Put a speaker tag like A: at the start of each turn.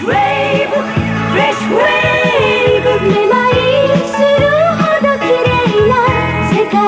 A: 「めまいするほどきれいな世界」